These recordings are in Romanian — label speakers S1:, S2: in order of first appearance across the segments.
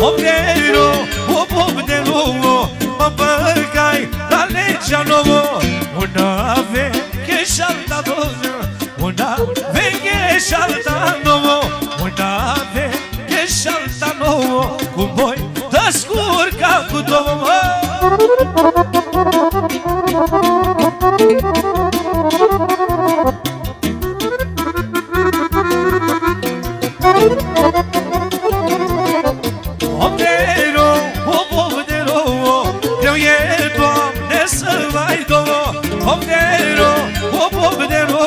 S1: obrero, o povo de novo o la legea da Una veche și-al dat que veche și-al dat nouă, o veche și-al novo o cu voi te scurca cu. Thank you. Două Opero, opero,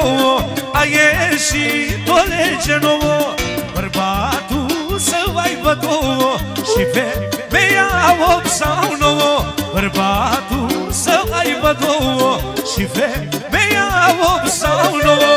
S1: a ieșit o lege nouă Bărbatul să aibă două și femeia opt sau nouă Bărbatul să aibă două și femeia opt sau nouă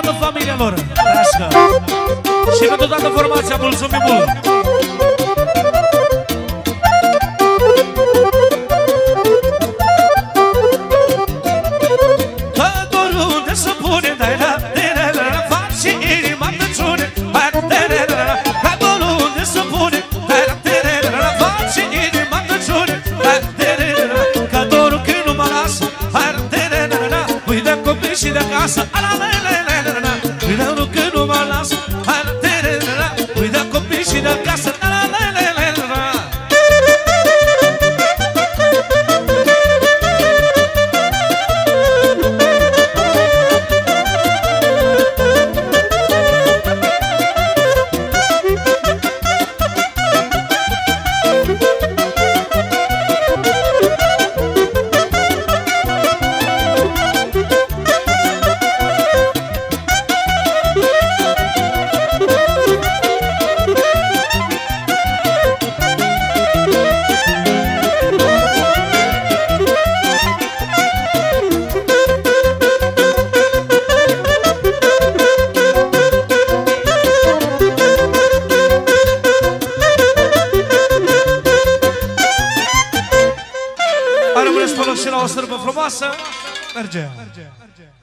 S1: toată familia lor Trească Și pentru toată formația Mulțumim mult. Că oriunde se pune Dai la, dai la, la, la Faci inima tăciune. Hai, dai la, la, la Că oriunde se pune Dai la, dai la, la, la Faci inima tăciune. Hai, dai la, la, la Că dorul când nu mă lasă. Hai, dai la, la, la Uite de copii și de acasă. Ala, la, la, la, la, Hai rămâneți pe loc și la o sârbă frumoasă Merge! Merge.